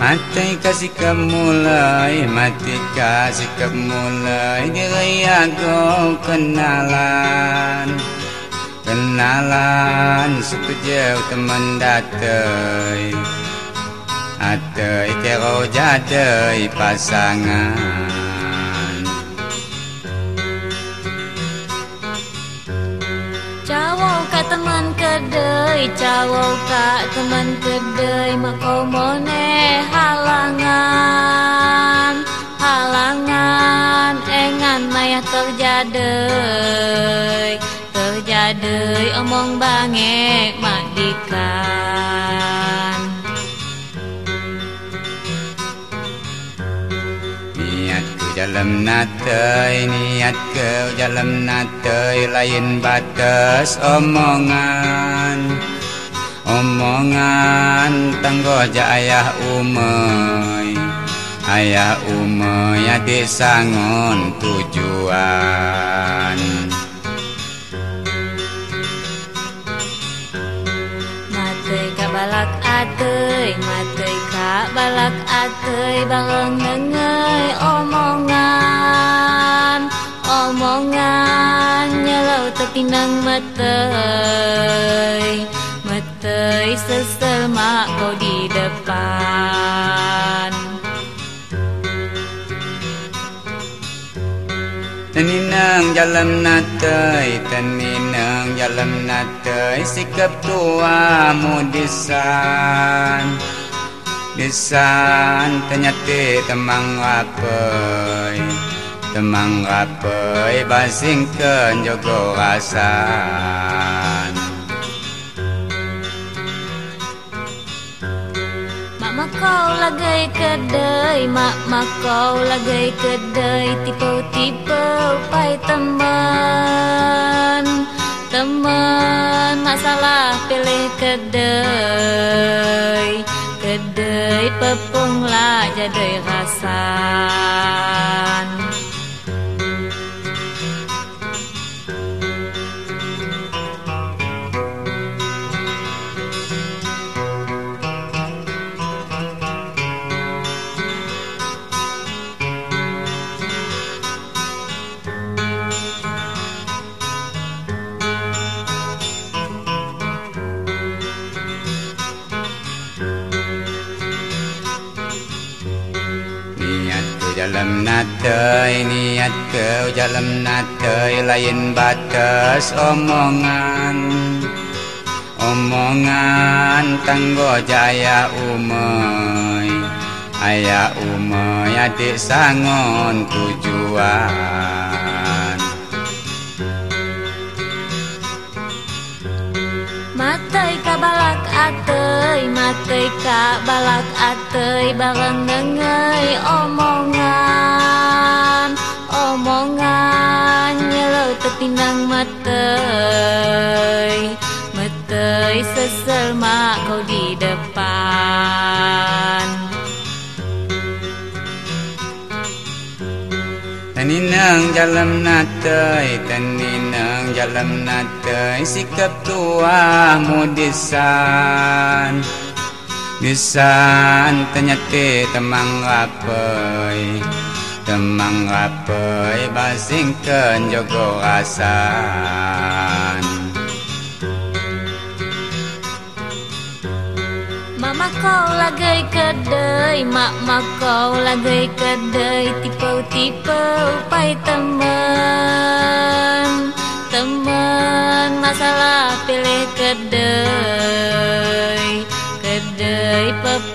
Mati kasih kemulai Mati kasih kemulai Diri aku kenalan Kenalan Sepejauh teman datai Atai kero jadai pasangan teman kedai Cawau ka teman kedai Makomone halangan Halangan. Engan maya terjadai Terjadai omong bangek madikan dalam natai niat ke dalam natai lain batas omongan. Omongan tanggo ja ayah umay ayah umay adik sangon tujuan ka balak atei bareng nengai omongan omongan nyelau tertinang matei matei sesel mak kau di depan Teninang jalan natai Teninang jalan natai Sikap tua mu disan Disan Ternyata temang rapai Temang rapai Basingkan jogo rasan. Mak kau lagai kedai mak kau lagai kedai tipe tipe pai teman. Teman masalah pilih kedai kedai pepung lah jadi rasan natai niat kau dalam natai lain batas omongan. Omongan tanggo jaya umay ayah umay adik sangon tujuan. Matai kabalak atei matai kabalak atei bareng nengai omongan sesel mak kau di depan. Teninang jalan natai Teninang jalan natai Sikap tua mu disan Disan ternyata temang rapai Temang rapai Basingkan jogo rasan kau lagai kedai Mak mak kau lagai kedai Tipe-tipe pai teman. Teman masalah pilih kedai Kedai rasa